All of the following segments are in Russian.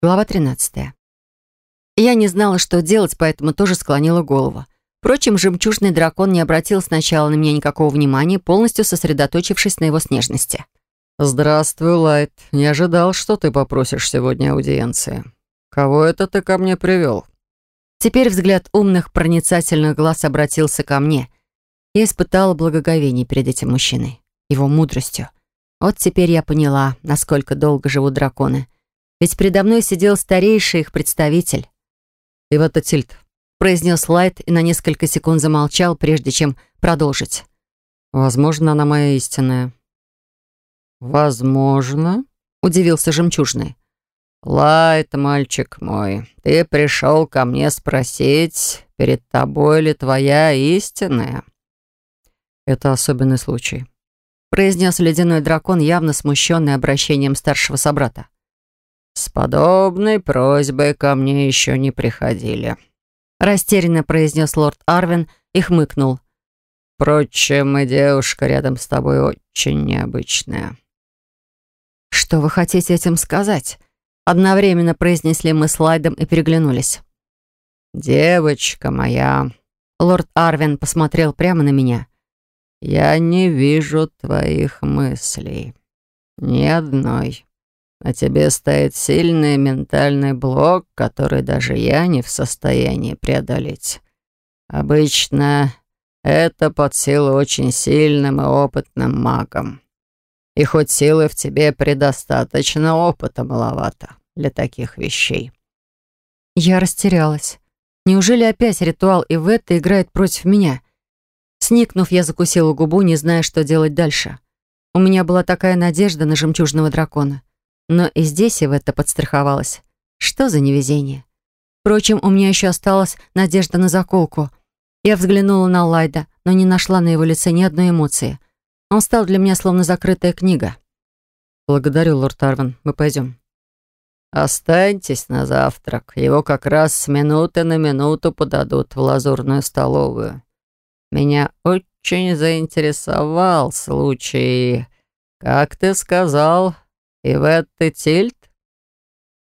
Глава 13. Я не знала, что делать, поэтому тоже склонила голову. Впрочем, жемчужный дракон не обратил сначала на меня никакого внимания, полностью сосредоточившись на его снежности. «Здравствуй, Лайт. Не ожидал, что ты попросишь сегодня аудиенции. Кого это ты ко мне привел?» Теперь взгляд умных, проницательных глаз обратился ко мне. Я испытала благоговение перед этим мужчиной, его мудростью. Вот теперь я поняла, насколько долго живут драконы. Ведь передо мной сидел старейший их представитель. «Ивата Тильт», — произнес Лайт и на несколько секунд замолчал, прежде чем продолжить. «Возможно, она моя истинная». «Возможно?» — удивился жемчужный. «Лайт, мальчик мой, ты пришел ко мне спросить, перед тобой ли твоя истинная?» «Это особенный случай», — произнес ледяной дракон, явно смущенный обращением старшего собрата. «С подобной просьбой ко мне еще не приходили», — растерянно произнес лорд Арвин и хмыкнул. «Впрочем, и девушка рядом с тобой очень необычная». «Что вы хотите этим сказать?» Одновременно произнесли мы с Лайдом и переглянулись. «Девочка моя», — лорд Арвин посмотрел прямо на меня. «Я не вижу твоих мыслей. Ни одной. На тебе стоит сильный ментальный блок, который даже я не в состоянии преодолеть. Обычно это под силу очень сильным и опытным магам. И хоть силы в тебе предостаточно, опыта маловато для таких вещей. Я растерялась. Неужели опять ритуал Иветта играет против меня? Сникнув, я закусила губу, не зная, что делать дальше. У меня была такая надежда на жемчужного дракона. Но и здесь Иветта подстраховалась. Что за невезение? Впрочем, у меня еще осталась надежда на заколку. Я взглянула на Лайда, но не нашла на его лице ни одной эмоции. Он стал для меня словно закрытая книга. «Благодарю, лорд Арвин. Мы пойдем». «Останьтесь на завтрак. Его как раз с минуты на минуту подадут в лазурную столовую. Меня очень заинтересовал случай, как ты сказал, Иветты Тильт?»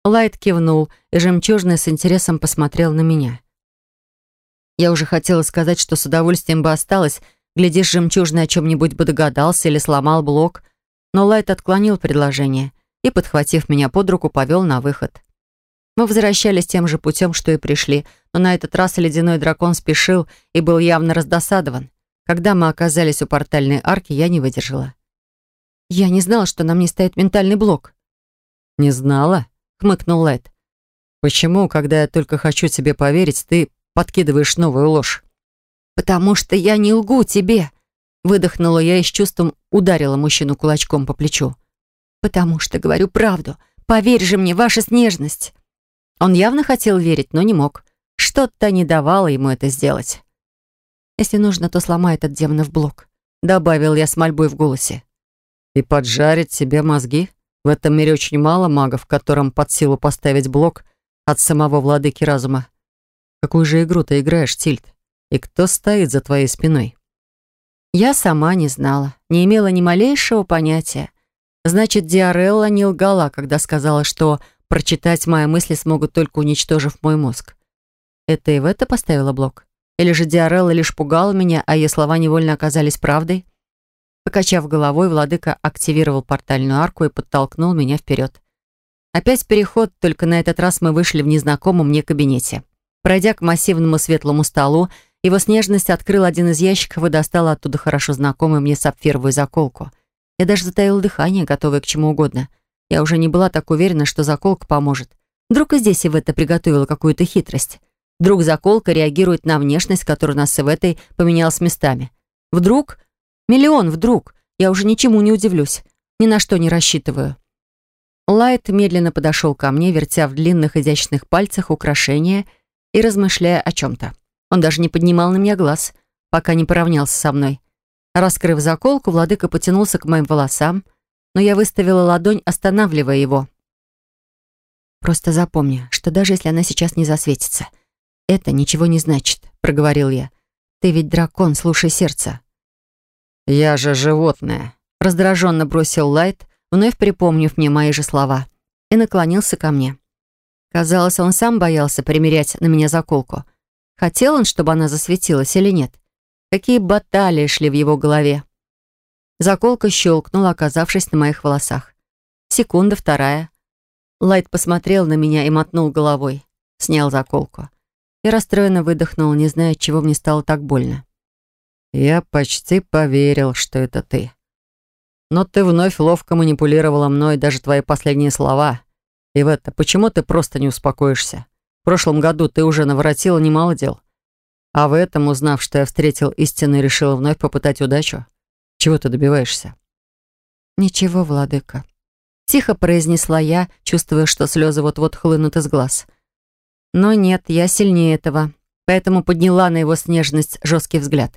Лайт кивнул, и жемчужный с интересом посмотрел на меня. Я уже хотела сказать, что с удовольствием бы осталась, Глядишь, жемчужный о чем-нибудь бы догадался или сломал блок. Но Лайт отклонил предложение и, подхватив меня под руку, повел на выход. Мы возвращались тем же путем, что и пришли, но на этот раз ледяной дракон спешил и был явно раздосадован. Когда мы оказались у портальной арки, я не выдержала. «Я не знала, что на мне стоит ментальный блок». «Не знала?» — хмыкнул Лайт. «Почему, когда я только хочу тебе поверить, ты подкидываешь новую ложь?» «Потому что я не лгу тебе!» Выдохнула я и с чувством ударила мужчину кулачком по плечу. «Потому что говорю правду. Поверь же мне, ваша снежность!» Он явно хотел верить, но не мог. Что-то не давало ему это сделать. «Если нужно, то сломай этот демонов блок», — добавил я с мольбой в голосе. «И поджарить себе мозги? В этом мире очень мало магов, которым под силу поставить блок от самого владыки разума. Какую же игру ты играешь, Тильд?» И кто стоит за твоей спиной? Я сама не знала, не имела ни малейшего понятия. Значит, Диарелла не лгала, когда сказала, что прочитать мои мысли смогут только уничтожив мой мозг. Это и в это поставила блок? Или же Диарелла лишь пугала меня, а ее слова невольно оказались правдой? Покачав головой, владыка активировал портальную арку и подтолкнул меня вперед. Опять переход, только на этот раз мы вышли в незнакомом мне кабинете. Пройдя к массивному светлому столу, его снежность открыл один из ящиков и достал оттуда хорошо знакомую мне сапфировую заколку. Я даже затаила дыхание, готовая к чему угодно. Я уже не была так уверена, что заколка поможет. Вдруг и здесь Ивета приготовила какую-то хитрость. Вдруг заколка реагирует на внешность, которая у нас с Иветой поменялась местами. Вдруг? Миллион вдруг. Я уже ничему не удивлюсь. Ни на что не рассчитываю. Лайт медленно подошел ко мне, вертя в длинных изящных пальцах украшения и размышляя о чем-то. Он даже не поднимал на меня глаз, пока не поравнялся со мной. Раскрыв заколку, владыка потянулся к моим волосам, но я выставила ладонь, останавливая его. «Просто запомни, что даже если она сейчас не засветится, это ничего не значит», — проговорил я. «Ты ведь дракон, слушай сердце». «Я же животное», — раздраженно бросил Лайт, вновь припомнив мне мои же слова, и наклонился ко мне. Казалось, он сам боялся примерять на меня заколку. Хотел он, чтобы она засветилась или нет? Какие баталии шли в его голове? Заколка щелкнула, оказавшись на моих волосах. Секунда, вторая. Лайт посмотрел на меня и мотнул головой. Снял заколку. Я расстроенно выдохнула, не зная, отчего мне стало так больно. «Я почти поверил, что это ты. Но ты вновь ловко манипулировала мной, даже твои последние слова. И в это, почему ты просто не успокоишься? В прошлом году ты уже наворотила немало дел. А в этом, узнав, что я встретил истину решила вновь попытать удачу, чего ты добиваешься?» «Ничего, владыка», — тихо произнесла я, чувствуя, что слезы вот-вот хлынут из глаз. Но нет, я сильнее этого, поэтому подняла на его снежность жесткий взгляд.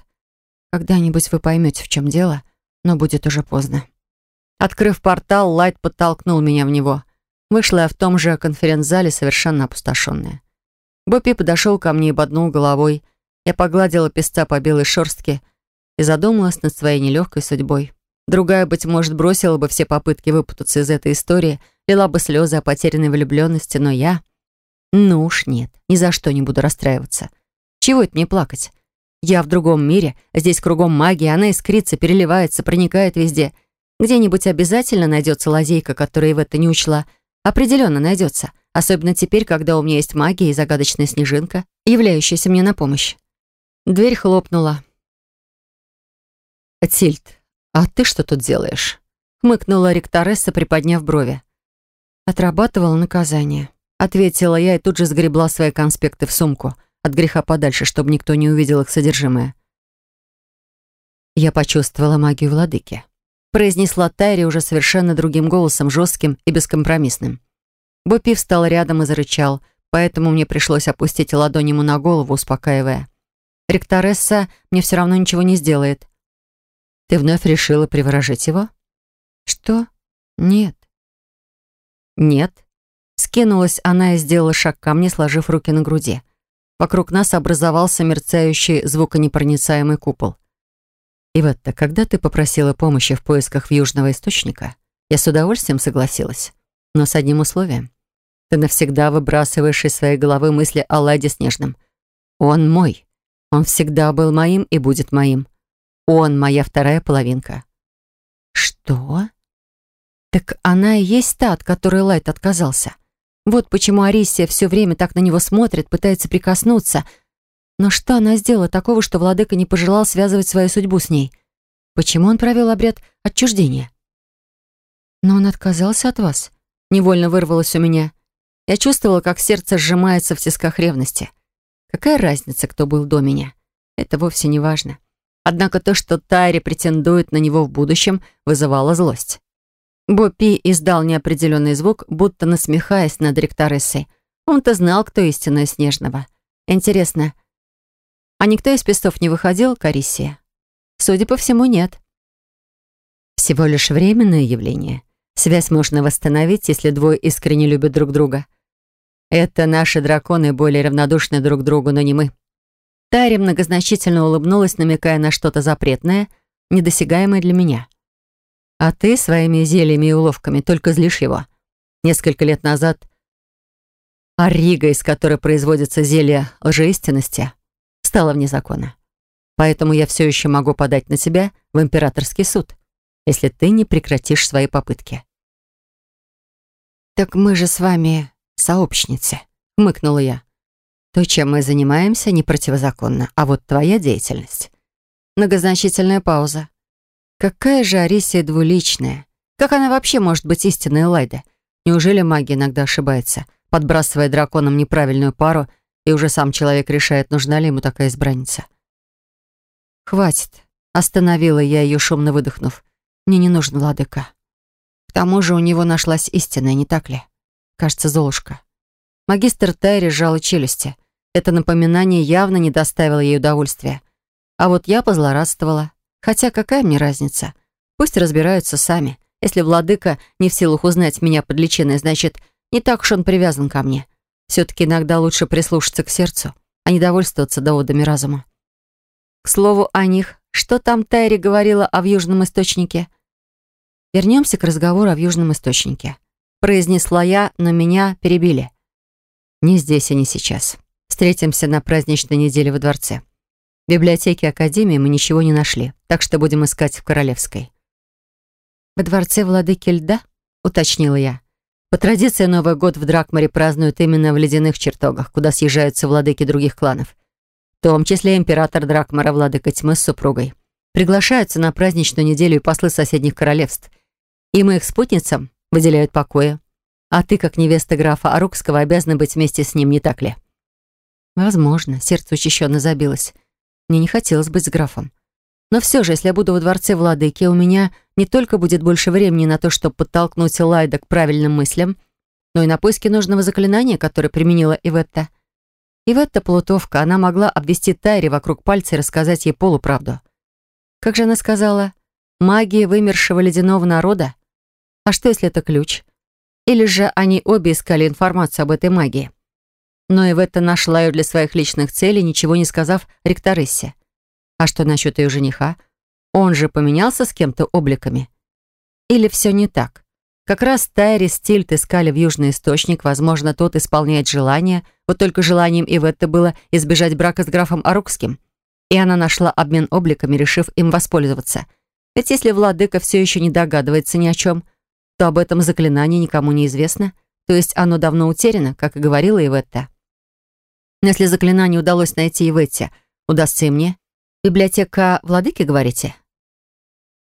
«Когда-нибудь вы поймете, в чем дело, но будет уже поздно». Открыв портал, Лайт подтолкнул меня в него. Вышла я в том же конференц-зале, совершенно опустошенная. Боппи подошел ко мне и боднул головой. Я погладила песца по белой шерстке и задумалась над своей нелегкой судьбой. Другая, быть может, бросила бы все попытки выпутаться из этой истории, лила бы слезы о потерянной влюбленности, но я... Ну уж нет, ни за что не буду расстраиваться. Чего это мне плакать? Я в другом мире, здесь кругом магия, она искрится, переливается, проникает везде. Где-нибудь обязательно найдется лазейка, которая в это не учла. Определенно найдется. Особенно теперь, когда у меня есть магия и загадочная снежинка, являющаяся мне на помощь. Дверь хлопнула. «Тильд, а ты что тут делаешь?» хмыкнула ректоресса, приподняв брови. Отрабатывала наказание. Ответила я и тут же сгребла свои конспекты в сумку, от греха подальше, чтобы никто не увидел их содержимое. Я почувствовала магию владыки. Произнесла Тайри уже совершенно другим голосом, жестким и бескомпромиссным. Бопи встал рядом и зарычал, поэтому мне пришлось опустить ладонь ему на голову, успокаивая. «Ректоресса мне все равно ничего не сделает». «Ты вновь решила приворожить его?» «Что? Нет». «Нет», Скинулась она и сделала шаг ко мне, сложив руки на груди. Вокруг нас образовался мерцающий звуконепроницаемый купол. И вот когда ты попросила помощи в поисках южного источника, я с удовольствием согласилась. Но с одним условием. Ты навсегда выбрасываешь из своей головы мысли о Ладе Снежном. Он мой. Он всегда был моим и будет моим. Он моя вторая половинка. Что? Так она и есть та, от которой Лайт отказался. Вот почему Арисия все время так на него смотрит, пытается прикоснуться. Но что она сделала такого, что владыка не пожелал связывать свою судьбу с ней? Почему он провел обряд отчуждения? Но он отказался от вас. Невольно вырвалось у меня. Я чувствовала, как сердце сжимается в тисках ревности. Какая разница, кто был до меня? Это вовсе не важно. Однако то, что Тайри претендует на него в будущем, вызывало злость. Бопи издал неопределенный звук, будто насмехаясь над ректорессой. Он-то знал, кто истинная Снежного. Интересно, а никто из пестов не выходил к Арисии? Судя по всему, нет. Всего лишь временное явление. Связь можно восстановить, если двое искренне любят друг друга. Это наши драконы более равнодушны друг другу, но не мы. Тари многозначительно улыбнулась, намекая на что-то запретное, недосягаемое для меня. А ты своими зельями и уловками только злишь его. Несколько лет назад Арига, из которой производится зелье лжеистинности, стала вне закона. Поэтому я все еще могу подать на тебя в императорский суд, если ты не прекратишь свои попытки. «Так мы же с вами сообщницы», — хмыкнула я. «То, чем мы занимаемся, не противозаконно, а вот твоя деятельность». Многозначительная пауза. Какая же Арисия двуличная. Как она вообще может быть истинной Лайда? Неужели магия иногда ошибается, подбрасывая драконам неправильную пару, и уже сам человек решает, нужна ли ему такая избранница? «Хватит», — остановила я ее, шумно выдохнув. «Мне не нужен владыка». К тому же у него нашлась истина, не так ли? Кажется, Золушка. Магистр Тайри сжала челюсти. Это напоминание явно не доставило ей удовольствия. А вот я позлорадствовала. Хотя какая мне разница? Пусть разбираются сами. Если владыка не в силах узнать меня под личиной, значит, не так уж он привязан ко мне. Все-таки иногда лучше прислушаться к сердцу, а не довольствоваться доводами разума. К слову о них, что там Тайри говорила о Южном Источнике? Вернемся к разговору о Южном Источнике. Произнесла я, но меня перебили. Не здесь и не сейчас. Встретимся на праздничной неделе во дворце. В библиотеке Академии мы ничего не нашли, так что будем искать в Королевской. «Во дворце владыки льда?» — уточнила я. По традиции Новый год в Дракмаре празднуют именно в ледяных чертогах, куда съезжаются владыки других кланов. В том числе император Дракмара, владыка тьмы с супругой. Приглашаются на праздничную неделю и послы соседних королевств. Им и их спутницам выделяют покоя. А ты, как невеста графа Арукского, обязана быть вместе с ним, не так ли? Возможно, сердце учащенно забилось. Мне не хотелось быть с графом. Но все же, если я буду во дворце владыки, у меня не только будет больше времени на то, чтобы подтолкнуть Лайда к правильным мыслям, но и на поиски нужного заклинания, которое применила Иветта. Иветта плутовка, она могла обвести Тайри вокруг пальца и рассказать ей полуправду. Как же она сказала? Магия вымершего ледяного народа? А что, если это ключ? Или же они обе искали информацию об этой магии? Но Иветта нашла ее для своих личных целей, ничего не сказав ректорессе. А что насчет ее жениха? Он же поменялся с кем-то обликами? Или все не так? Как раз Тайри с Тильт искали в Южный Источник, возможно, тот исполняет желание, вот только желанием Иветты было избежать брака с графом Арукским. И она нашла обмен обликами, решив им воспользоваться. Ведь если владыка все еще не догадывается ни о чем, то об этом заклинании никому не известно, то есть оно давно утеряно, как и говорила Иветта. Если заклинание удалось найти Иветте, удастся и мне, «Библиотека владыки, говорите?»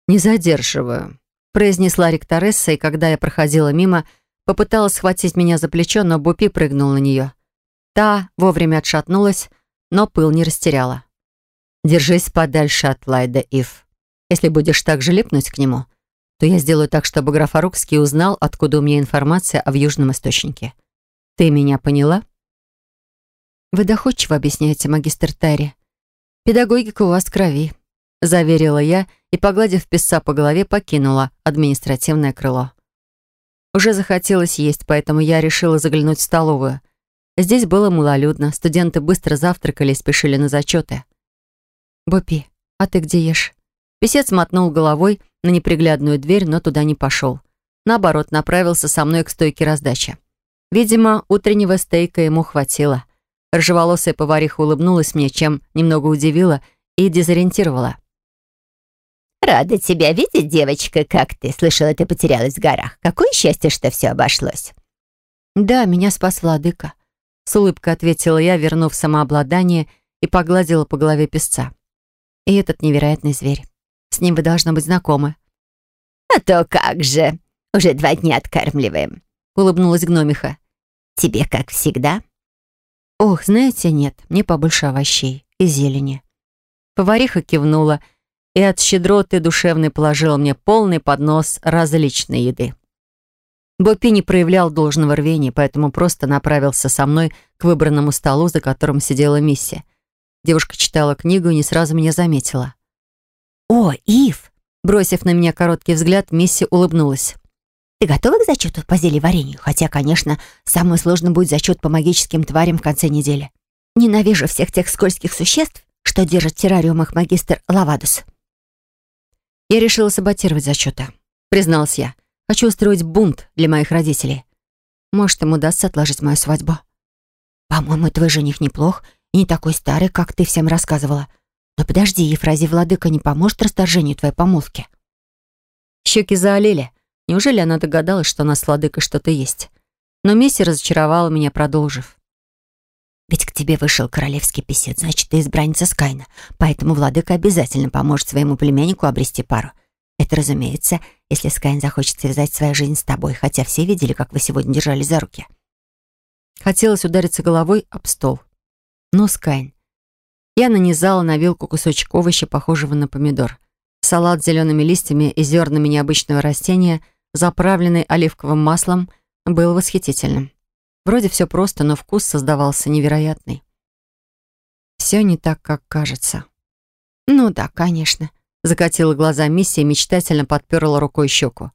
«Не задерживаю», — произнесла ректоресса, и когда я проходила мимо, попыталась схватить меня за плечо, но Бупи прыгнул на нее. Та вовремя отшатнулась, но пыл не растеряла. «Держись подальше от Лайда, Ив. Если будешь так же липнуть к нему, то я сделаю так, чтобы граф Арукский узнал, откуда у меня информация о Южном Источнике. Ты меня поняла?» «Вы доходчиво объясняете, магистр Тайри», «Педагогика у вас в крови», — заверила я и, погладив писца по голове, покинула административное крыло. Уже захотелось есть, поэтому я решила заглянуть в столовую. Здесь было малолюдно, студенты быстро завтракали и спешили на зачеты. «Бопи, а ты где ешь?» Песец мотнул головой на неприглядную дверь, но туда не пошел. Наоборот, направился со мной к стойке раздачи. Видимо, утреннего стейка ему хватило — Ржеволосая повариха улыбнулась мне, чем немного удивила и дезориентировала. «Рада тебя видеть, девочка, как ты. Слышала, ты потерялась в горах. Какое счастье, что все обошлось». «Да, меня спас владыка», — с улыбкой ответила я, вернув самообладание и погладила по голове песца. «И этот невероятный зверь. С ним вы должны быть знакомы». «А то как же! Уже два дня откармливаем», — улыбнулась гномиха. «Тебе как всегда?» «Ох, знаете, нет, мне побольше овощей и зелени». Повариха кивнула и от щедроты душевной положила мне полный поднос различной еды. Бопи не проявлял должного рвения, поэтому просто направился со мной к выбранному столу, за которым сидела Мисси. Девушка читала книгу и не сразу меня заметила. «О, Ив!» Бросив на меня короткий взгляд, Мисси улыбнулась. Ты готова к зачету по зельеварению? Хотя, конечно, самое сложное будет зачет по магическим тварям в конце недели. Ненавижу всех тех скользких существ, что держат в террариумах магистр Лавадус. Я решила саботировать зачеты. Призналась я. Хочу устроить бунт для моих родителей. Может, им удастся отложить мою свадьбу. По-моему, твой жених неплох и не такой старый, как ты всем рассказывала. Но подожди, Ефразий Владыка не поможет расторжению твоей помолвки. Щеки заолели. Неужели она догадалась, что у нас с Владыкой что-то есть? Но Месси разочаровала меня, продолжив. «Ведь к тебе вышел королевский песец, значит, ты избранница Скайна, поэтому Владыка обязательно поможет своему племяннику обрести пару. Это, разумеется, если Скайн захочет связать свою жизнь с тобой, хотя все видели, как вы сегодня держались за руки». Хотелось удариться головой об стол. Ну, Скайн. Я нанизала на вилку кусочек овоща, похожего на помидор. Салат с зелеными листьями и зернами необычного растения — заправленный оливковым маслом, был восхитительным. Вроде все просто, но вкус создавался невероятный. Все не так, как кажется. «Ну да, конечно», — закатила глаза Миссия и мечтательно подперла рукой щеку.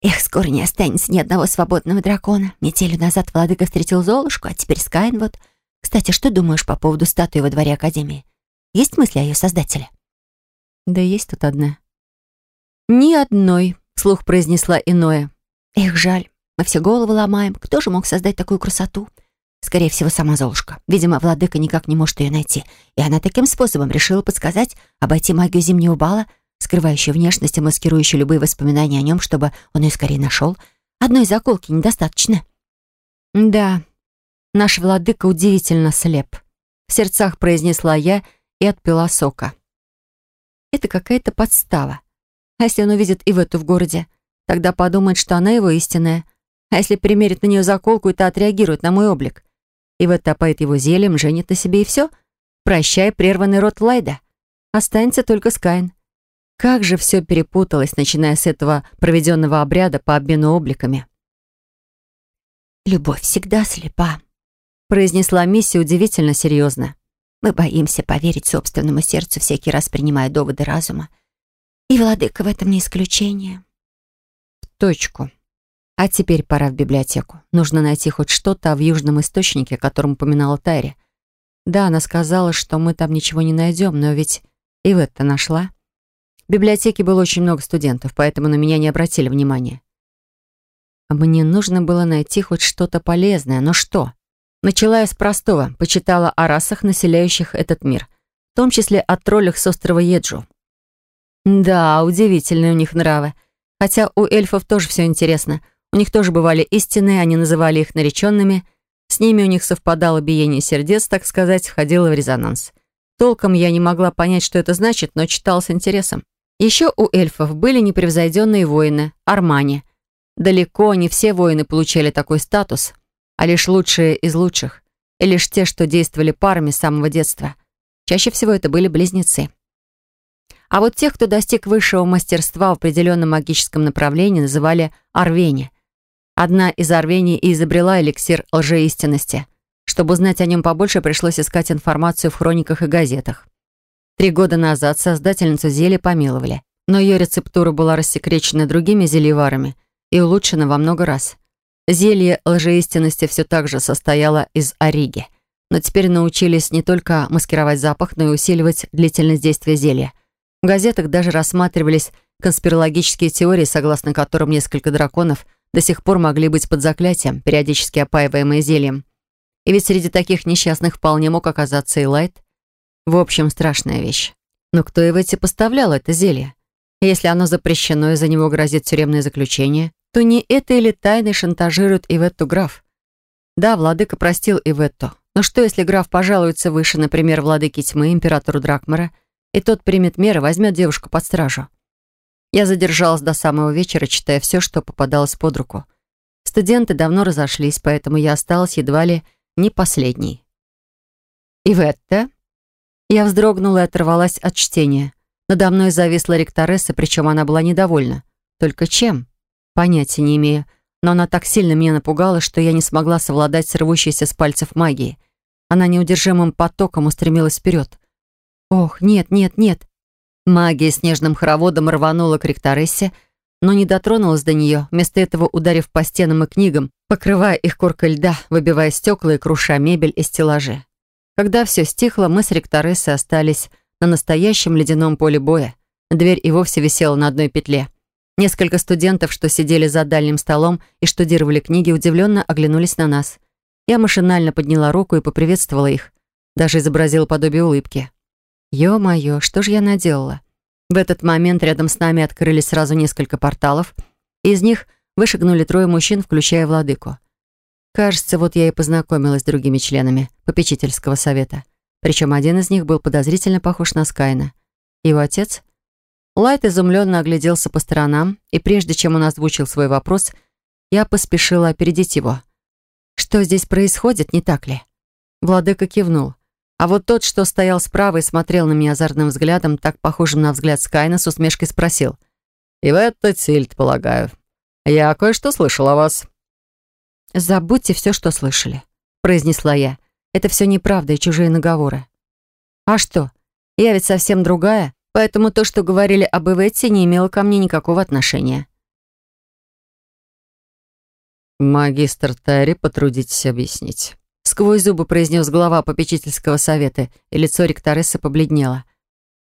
«Эх, скоро не останется ни одного свободного дракона. Неделю назад владыка встретил Золушку, а теперь Скайн вот. Кстати, что думаешь по поводу статуи во дворе Академии? Есть мысли о ее создателе?» «Да есть тут одна». «Ни одной», Слух произнесла иное. «Эх, жаль, мы все головы ломаем. Кто же мог создать такую красоту? Скорее всего, сама Золушка. Видимо, владыка никак не может ее найти. И она таким способом решила подсказать обойти магию зимнего бала, скрывающую внешность и маскирующую любые воспоминания о нем, чтобы он ее скорее нашел. Одной заколки недостаточно. Да, наш владыка удивительно слеп. В сердцах произнесла я и отпила сока. Это какая-то подстава. А если он увидит и в эту в городе? Тогда подумает, что она его истинная. А если примерит на нее заколку, и та отреагирует на мой облик? И в это опоит его зельем, женит на себе и все? Прощай, прерванный род Лайда. Останется только Скайн. Как же все перепуталось, начиная с этого проведенного обряда по обмену обликами. «Любовь всегда слепа», — произнесла Мисси удивительно серьезно. «Мы боимся поверить собственному сердцу, всякий раз принимая доводы разума. И владыка в этом не исключение». В точку. А теперь пора в библиотеку. Нужно найти хоть что-то в южном источнике, о котором упоминала Тайри. Да, она сказала, что мы там ничего не найдем, но ведь и в это нашла. В библиотеке было очень много студентов, поэтому на меня не обратили внимания. Мне нужно было найти хоть что-то полезное, но что? Начала я с простого, почитала о расах, населяющих этот мир, в том числе о троллях с острова Еджу. Да, удивительные у них нравы. Хотя у эльфов тоже все интересно — у них тоже бывали истины, они называли их нареченными. С ними у них совпадало биение сердец, так сказать, входило в резонанс. Толком я не могла понять, что это значит, но читал с интересом. Еще у эльфов были непревзойденные воины, армани. Далеко не все воины получали такой статус, а лишь лучшие из лучших. И лишь те, что действовали парами с самого детства. Чаще всего это были близнецы. А вот тех, кто достиг высшего мастерства в определенном магическом направлении, называли арвени – Одна из Арвений и изобрела эликсир лжеистинности. Чтобы узнать о нем побольше, пришлось искать информацию в хрониках и газетах. Три года назад создательницу зелья помиловали, но ее рецептура была рассекречена другими зельеварами и улучшена во много раз. Зелье лжеистинности все так же состояло из ориги, но теперь научились не только маскировать запах, но и усиливать длительность действия зелья. В газетах даже рассматривались конспирологические теории, согласно которым несколько драконов – до сих пор могли быть под заклятием, периодически опаиваемые зельем. И ведь среди таких несчастных вполне мог оказаться и Лайт. В общем, страшная вещь. Но кто в эти поставлял это зелье? Если оно запрещено и за него грозит тюремное заключение, то не это или тайны шантажирует Иветту граф? Да, владыка простил Иветту. Но что, если граф пожалуется выше, например, владыке тьмы, императору Дракмара, и тот примет меры, возьмет девушку под стражу? Я задержалась до самого вечера, читая все, что попадалось под руку. Студенты давно разошлись, поэтому я осталась едва ли не последней. «Иветта?» Я вздрогнула и оторвалась от чтения. Надо мной зависла ректоресса, причем она была недовольна. Только чем? Понятия не имею. Но она так сильно меня напугала, что я не смогла совладать с рвущейся с пальцев магией. Она неудержимым потоком устремилась вперед. «Ох, нет, нет, нет!» Магия снежным хороводом рванула к ректорессе, но не дотронулась до нее, вместо этого ударив по стенам и книгам, покрывая их коркой льда, выбивая стекла и круша мебель и стеллажи. Когда все стихло, мы с ректорессой остались на настоящем ледяном поле боя. Дверь и вовсе висела на одной петле. Несколько студентов, что сидели за дальним столом и штудировали книги, удивленно оглянулись на нас. Я машинально подняла руку и поприветствовала их. Даже изобразила подобие улыбки. Ё-моё, что же я наделала? В этот момент рядом с нами открылись сразу несколько порталов, из них вышагнули трое мужчин, включая владыку. Кажется, вот я и познакомилась с другими членами попечительского совета. Причем один из них был подозрительно похож на Скайна. Его отец? Лайт изумленно огляделся по сторонам, и прежде чем он озвучил свой вопрос, я поспешила опередить его. «Что здесь происходит, не так ли?» Владыка кивнул. А вот тот, что стоял справа и смотрел на меня озорным взглядом, так похожим на взгляд Скайна, с усмешкой спросил. «И в это Тильд, полагаю. Я кое-что слышал о вас». «Забудьте все, что слышали», — произнесла я. «Это все неправда и чужие наговоры». «А что? Я ведь совсем другая, поэтому то, что говорили об Иветте, не имело ко мне никакого отношения». «Магистр Тайри, потрудитесь объяснить». Сквозь зубы произнес глава попечительского совета, и лицо ректорессы побледнело.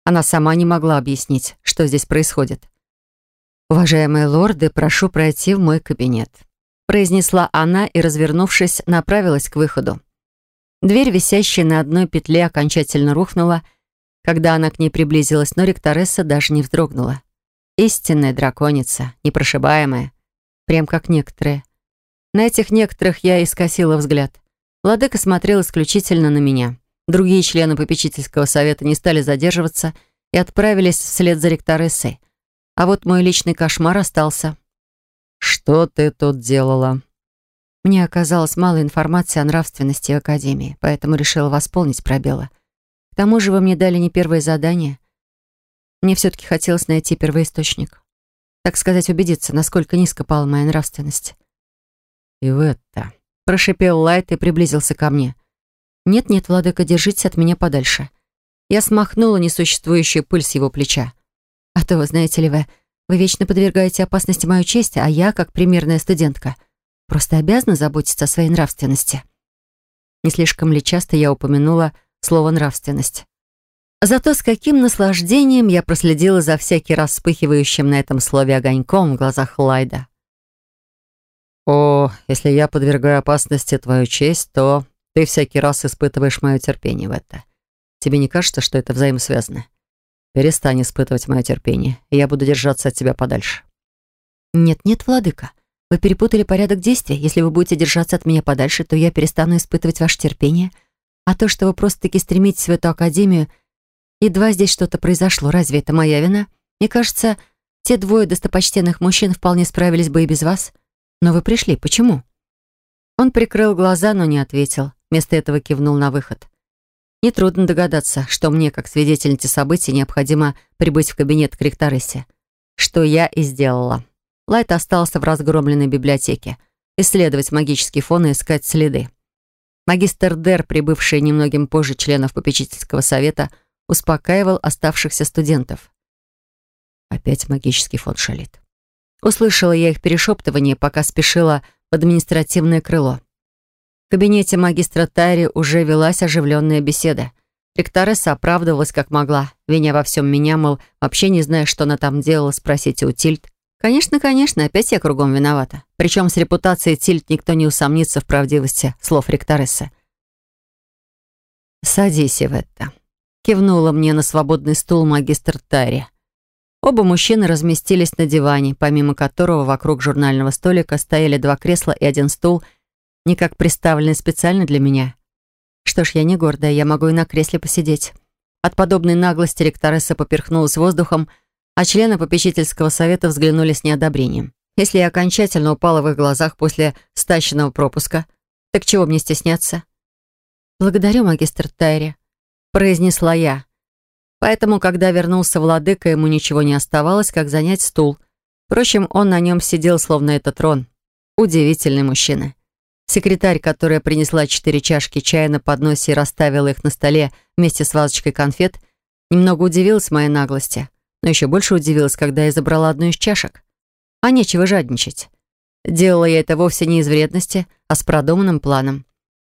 Она сама не могла объяснить, что здесь происходит. «Уважаемые лорды, прошу пройти в мой кабинет», произнесла она и, развернувшись, направилась к выходу. Дверь, висящая на одной петле, окончательно рухнула, когда она к ней приблизилась, но ректоресса даже не вздрогнула. Истинная драконица, непрошибаемая, прям как некоторые. На этих некоторых я и взгляд. Владыка смотрел исключительно на меня. Другие члены попечительского совета не стали задерживаться и отправились вслед за ректорессой. А вот мой личный кошмар остался. «Что ты тут делала?» Мне оказалось мало информации о нравственности в Академии, поэтому решила восполнить пробелы. К тому же вы мне дали не первое задание. Мне все-таки хотелось найти первоисточник. Так сказать, убедиться, насколько низко пала моя нравственность. «И в это...» — прошипел Лайт и приблизился ко мне. «Нет-нет, владыка, держитесь от меня подальше». Я смахнула несуществующую пыль с его плеча. «А то, знаете ли вы, вы вечно подвергаете опасности мою честь, а я, как примерная студентка, просто обязана заботиться о своей нравственности». Не слишком ли часто я упомянула слово «нравственность». Зато с каким наслаждением я проследила за всякий раз вспыхивающим на этом слове огоньком в глазах Лайда. «О, если я подвергаю опасности твою честь, то ты всякий раз испытываешь мое терпение в это. Тебе не кажется, что это взаимосвязано? Перестань испытывать мое терпение, и я буду держаться от тебя подальше». «Нет-нет, владыка, вы перепутали порядок действий. Если вы будете держаться от меня подальше, то я перестану испытывать ваше терпение. А то, что вы просто-таки стремитесь в эту академию, едва здесь что-то произошло, разве это моя вина? Мне кажется, те двое достопочтенных мужчин вполне справились бы и без вас. Но вы пришли, почему?» Он прикрыл глаза, но не ответил. Вместо этого кивнул на выход. Нетрудно догадаться, что мне, как свидетельнице событий, необходимо прибыть в кабинет к ректорессе. Что я и сделала. Лайт остался в разгромленной библиотеке. Исследовать магический фон и искать следы. Магистр Дер, прибывший немногим позже членов попечительского совета, успокаивал оставшихся студентов. Опять магический фон шалит. Услышала я их перешептывание, пока спешила в административное крыло. В кабинете магистра Тайри уже велась оживленная беседа. Ректоресса оправдывалась как могла, виня во всем меня, мол, вообще не зная, что она там делала, спросите у Тильд. Конечно, конечно, опять я кругом виновата. Причем с репутацией Тильд никто не усомнится в правдивости слов ректорессы. «Садись, Иветта», — кивнула мне на свободный стул магистр Тайри. Оба мужчины разместились на диване, помимо которого вокруг журнального столика стояли два кресла и один стул — никак приставленный специально для меня. Что ж, я не гордая, я могу и на кресле посидеть. От подобной наглости ректоресса поперхнулась воздухом, а члены попечительского совета взглянули с неодобрением. Если я окончательно упала в их глазах после стащенного пропуска, так чего мне стесняться? «Благодарю, магистр Тайри», — произнесла я. Поэтому, когда вернулся владыка, ему ничего не оставалось, как занять стул. Впрочем, он на нем сидел, словно это трон. Удивительный мужчина. Секретарь, которая принесла четыре чашки чая на подносе и расставила их на столе вместе с вазочкой конфет, немного удивилась моей наглости, но еще больше удивилась, когда я забрала одну из чашек. А нечего жадничать. Делала я это вовсе не из вредности, а с продуманным планом.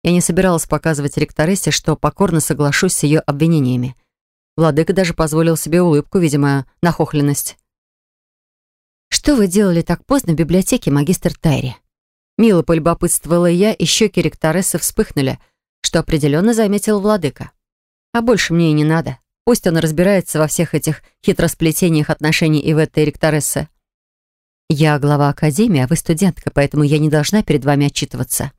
Я не собиралась показывать ректорессе, что покорно соглашусь с ее обвинениями. Владыка даже позволил себе улыбку, видимо, нахохленность. «Что вы делали так поздно в библиотеке, магистр Тайри?» Мило полюбопытствовала я, и щеки ректорессы вспыхнули, что определенно заметил владыка. А больше мне и не надо. Пусть он разбирается во всех этих хитросплетениях отношений и ректорессы. Я глава академии, а вы студентка, поэтому я не должна перед вами отчитываться.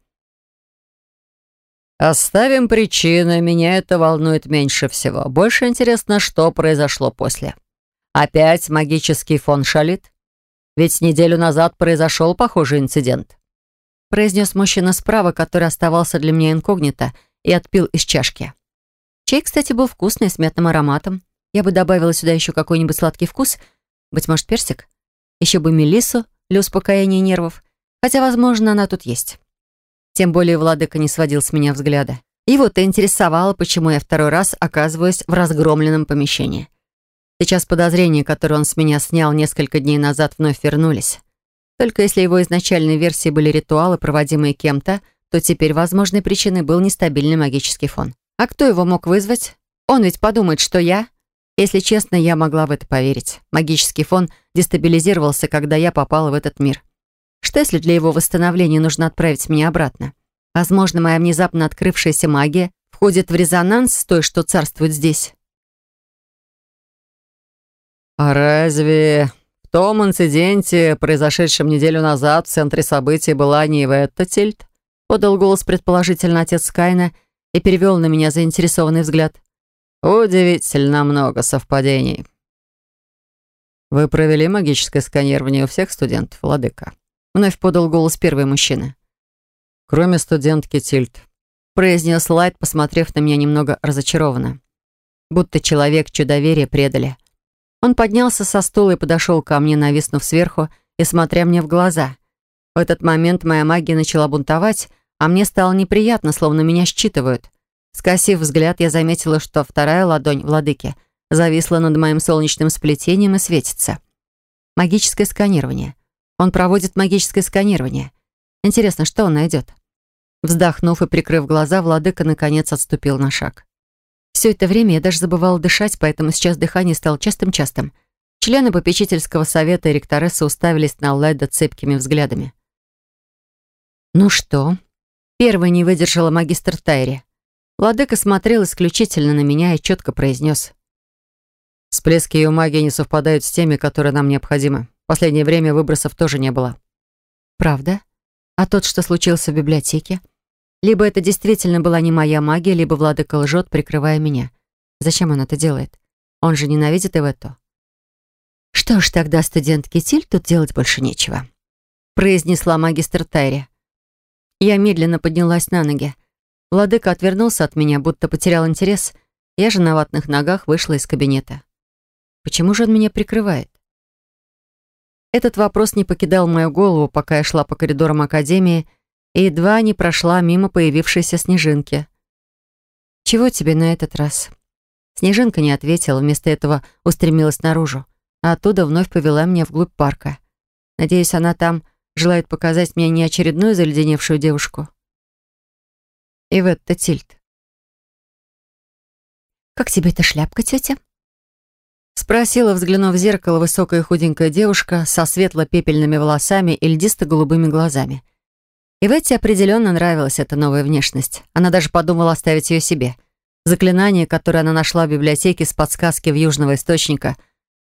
Оставим причины, меня это волнует меньше всего. Больше интересно, что произошло после. Опять магический фон шалит? Ведь неделю назад произошел похожий инцидент произнес мужчина справа, который оставался для меня инкогнито, и отпил из чашки. Чай, кстати, был вкусный, с мятным ароматом. Я бы добавила сюда еще какой-нибудь сладкий вкус, быть может, персик. Еще бы мелиссу для успокоения нервов, хотя, возможно, она тут есть. Тем более владыка не сводил с меня взгляда. Его-то интересовало, почему я второй раз оказываюсь в разгромленном помещении. Сейчас подозрения, которые он с меня снял несколько дней назад, вновь вернулись. Только если его изначальной версии были ритуалы, проводимые кем-то, то теперь возможной причиной был нестабильный магический фон. А кто его мог вызвать? Он ведь подумает, что я... Если честно, я могла в это поверить. Магический фон дестабилизировался, когда я попала в этот мир. Что если для его восстановления нужно отправить меня обратно? Возможно, моя внезапно открывшаяся магия входит в резонанс с той, что царствует здесь. «А разве в том инциденте, произошедшем неделю назад в центре событий, была не Иветта Тильт?» подал голос предположительно отец Кайна и перевел на меня заинтересованный взгляд. «Удивительно много совпадений». «Вы провели магическое сканирование у всех студентов, Владыка?» Вновь подал голос первый мужчина. «Кроме студентки Тильт», произнес Лайт, посмотрев на меня немного разочарованно. Будто человек, чье доверие предали. Он поднялся со стула и подошел ко мне, нависнув сверху и смотря мне в глаза. В этот момент моя магия начала бунтовать, а мне стало неприятно, словно меня считывают. Скосив взгляд, я заметила, что вторая ладонь владыки зависла над моим солнечным сплетением и светится. Магическое сканирование. Он проводит магическое сканирование. Интересно, что он найдет? Вздохнув и прикрыв глаза, владыка наконец отступил на шаг. Все это время я даже забывала дышать, поэтому сейчас дыхание стало частым-частым. Члены попечительского совета и ректоресса уставились на Лайда цепкими взглядами. «Ну что?» Первой не выдержала магистр Тайри. Владыка смотрел исключительно на меня и четко произнес. «Всплески ее магии не совпадают с теми, которые нам необходимы. В последнее время выбросов тоже не было». «Правда? А тот, что случился в библиотеке?» Либо это действительно была не моя магия, либо владыка лжет, прикрывая меня. Зачем он это делает? Он же ненавидит Эветту. «Что ж, тогда студент Китиль тут делать больше нечего», произнесла магистр Тайри. Я медленно поднялась на ноги. Владыка отвернулся от меня, будто потерял интерес. Я же на ватных ногах вышла из кабинета. Почему же он меня прикрывает? Этот вопрос не покидал мою голову, пока я шла по коридорам Академии, и едва не прошла мимо появившейся снежинки. «Чего тебе на этот раз?» Снежинка не ответила, вместо этого устремилась наружу, а оттуда вновь повела меня вглубь парка. Надеюсь, она там желает показать мне не очередную заледеневшую девушку. Иветта Тильт. «Как тебе эта шляпка, тетя?» Спросила, взглянув в зеркало, высокая худенькая девушка со светло-пепельными волосами и льдисто-голубыми глазами. И Ветте определенно нравилась эта новая внешность. Она даже подумала оставить ее себе. Заклинание, которое она нашла в библиотеке с подсказки в Южного Источника,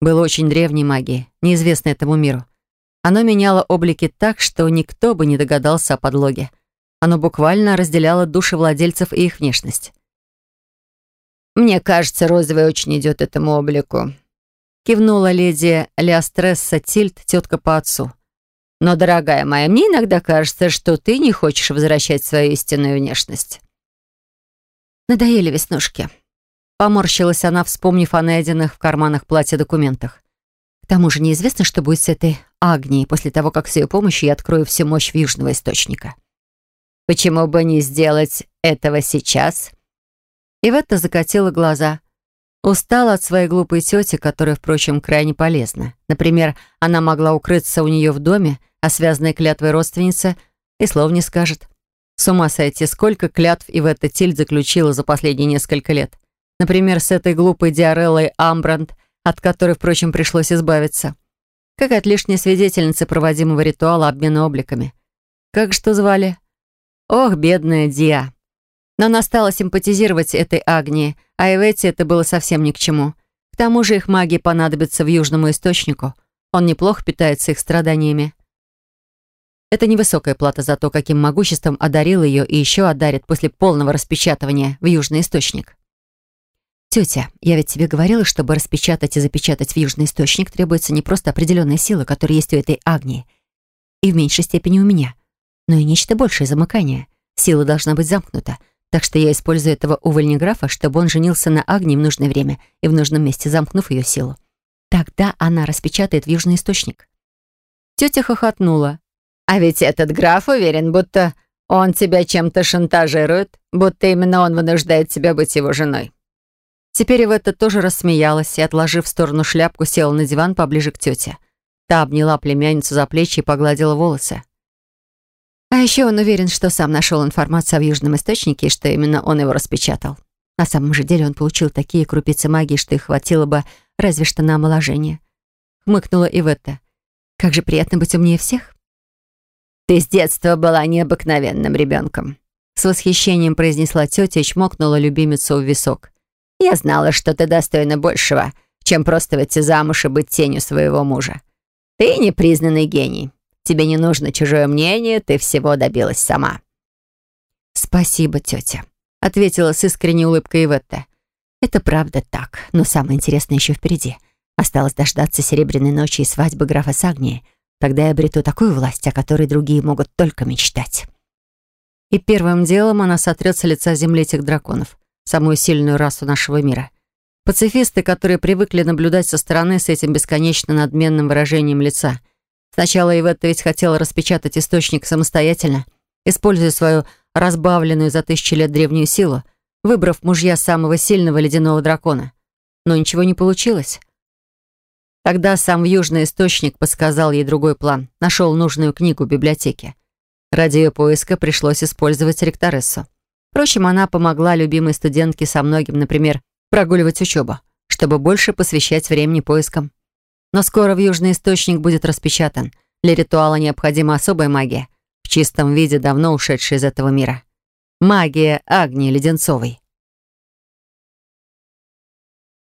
было очень древней магией, неизвестной этому миру. Оно меняло облики так, что никто бы не догадался о подлоге. Оно буквально разделяло души владельцев и их внешность. «Мне кажется, розовый очень идет этому облику», кивнула леди Леостресса Тильт, тетка по отцу. Но, дорогая моя, мне иногда кажется, что ты не хочешь возвращать свою истинную внешность. Надоели веснушки. Поморщилась она, вспомнив о найденных в карманах платья документах. К тому же неизвестно, что будет с этой Агнией после того, как с ее помощью я открою всю мощь Южного Источника. Почему бы не сделать этого сейчас? Иветта закатила глаза. Устала от своей глупой тети, которая, впрочем, крайне полезна. Например, она могла укрыться у нее в доме, а связанная клятвой родственница и слов не скажет. С ума сойти, сколько клятв Ивета Тиль заключила за последние несколько лет. Например, с этой глупой Диареллой Амбранд, от которой, впрочем, пришлось избавиться. Как от лишней свидетельницы проводимого ритуала обмена обликами. Как что звали? Ох, бедная Диа. Но она стала симпатизировать этой Агнии, а Эвети это было совсем ни к чему. К тому же их магии понадобится в Южному Источнику. Он неплохо питается их страданиями. Это невысокая плата за то, каким могуществом одарил ее и еще одарит после полного распечатывания в Южный Источник. «Тетя, я ведь тебе говорила, чтобы распечатать и запечатать в Южный Источник требуется не просто определенная сила, которая есть у этой Агнии, и в меньшей степени у меня, но и нечто большее замыкание. Сила должна быть замкнута, так что я использую этого увольнеграфа, чтобы он женился на Агнии в нужное время и в нужном месте, замкнув ее силу. Тогда она распечатает в Южный Источник. Тетя хохотнула. «А ведь этот граф уверен, будто он тебя чем-то шантажирует, будто именно он вынуждает тебя быть его женой». Теперь это тоже рассмеялась и, отложив в сторону шляпку, села на диван поближе к тете. Та обняла племянницу за плечи и погладила волосы. А еще он уверен, что сам нашел информацию в Южном Источнике что именно он его распечатал. На самом же деле он получил такие крупицы магии, что их хватило бы разве что на омоложение. Хмыкнула Иветта. Как же приятно быть умнее всех. Ты с детства была необыкновенным ребенком. С восхищением произнесла тетя и чмокнула любимицу в висок. «Я знала, что ты достойна большего, чем просто выйти замуж и быть тенью своего мужа. Ты непризнанный гений. Тебе не нужно чужое мнение, ты всего добилась сама». «Спасибо, тетя», — ответила с искренней улыбкой Иветта. «Это правда так, но самое интересное еще впереди. Осталось дождаться серебряной ночи и свадьбы графа Сагнии. Тогда я обрету такую власть, о которой другие могут только мечтать». И первым делом она сотрет с лица земли этих драконов, самую сильную расу нашего мира. Пацифисты, которые привыкли наблюдать со стороны с этим бесконечно надменным выражением лица. Сначала Иветта ведь хотела распечатать источник самостоятельно, используя свою разбавленную за тысячи лет древнюю силу, выбрав мужья самого сильного ледяного дракона. Но ничего не получилось. Тогда сам южный источник подсказал ей другой план, нашел нужную книгу в библиотеке. Ради ее поиска пришлось использовать ректорессу. Впрочем, она помогла любимой студентке со многим, например, прогуливать учебу, чтобы больше посвящать времени поискам. Но скоро в Южный Источник будет распечатан. Для ритуала необходима особая магия, в чистом виде давно ушедшая из этого мира. Магия Агнии Леденцовой.